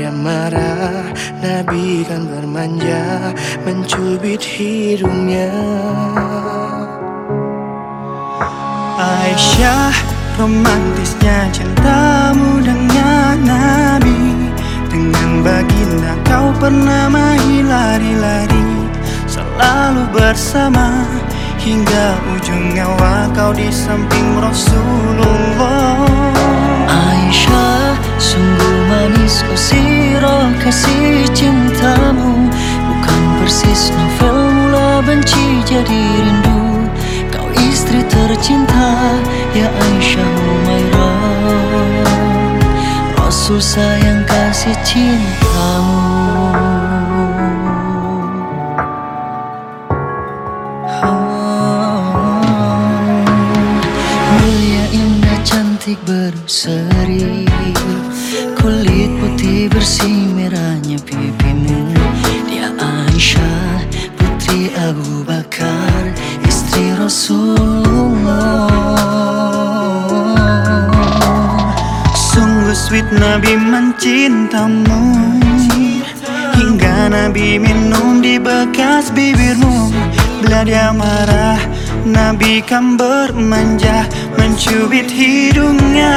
dia marah Nabi kan bermanja Mencubit hidungnya. Aisyah romantisnya cintamu dengan Nabi. Dengan baginda kau pernah main lari-lari Selalu bersama. Hingga ujung nyawa kau di samping Rasulullah. Aisyah, sungguh kau sirah kasih cintamu Bukan persis novel mula benci jadi rindu. Kau istri tercinta, ya Aisyah Humairah Rasul sayang kasih cintamu. Mulia indah cantik berseri Abu Bakar Istri Rasulullah. Sungguh sweet Nabi mencintamu. Hingga Nabi minum di bekas bibirmu. Bila dia marah Nabi kan bermanja Mencubit hidungnya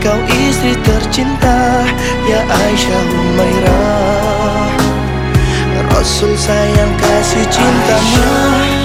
Kau istri tercinta Ya Aisyah Humairah. Rasul sayang kasih cintamu